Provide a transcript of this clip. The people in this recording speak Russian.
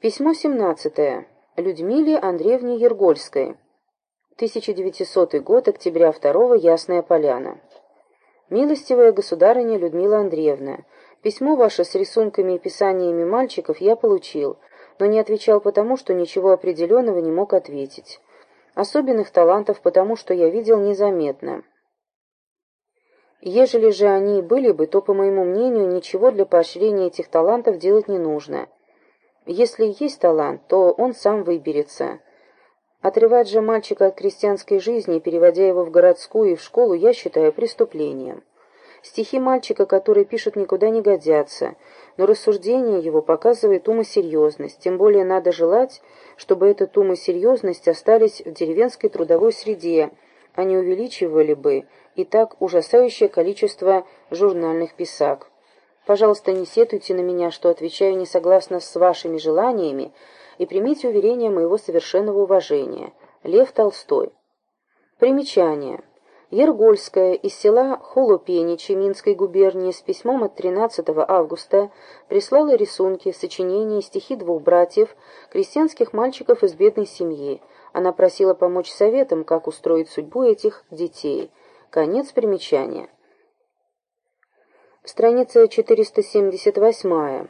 Письмо 17. Людмиле Андреевне Ергольской. 1900 год, октября 2 Ясная Поляна. Милостивая государыня Людмила Андреевна, письмо ваше с рисунками и писаниями мальчиков я получил, но не отвечал потому, что ничего определенного не мог ответить. Особенных талантов потому, что я видел незаметно. Ежели же они были бы, то, по моему мнению, ничего для поощрения этих талантов делать не нужно – если есть талант, то он сам выберется. Отрывать же мальчика от крестьянской жизни, переводя его в городскую и в школу, я считаю преступлением. Стихи мальчика, который пишет, никуда не годятся, но рассуждение его показывает ум и серьезность, тем более надо желать, чтобы этот ум и серьезность остались в деревенской трудовой среде, а не увеличивали бы и так ужасающее количество журнальных писак. Пожалуйста, не сетуйте на меня, что отвечаю не согласно с вашими желаниями, и примите уверение моего совершенного уважения. Лев Толстой. Примечание. Ергольская из села Холопеничи Минской губернии с письмом от 13 августа прислала рисунки, сочинения и стихи двух братьев, крестьянских мальчиков из бедной семьи. Она просила помочь советам, как устроить судьбу этих детей. Конец примечания. Страница 478.